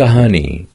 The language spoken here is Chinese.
कहानी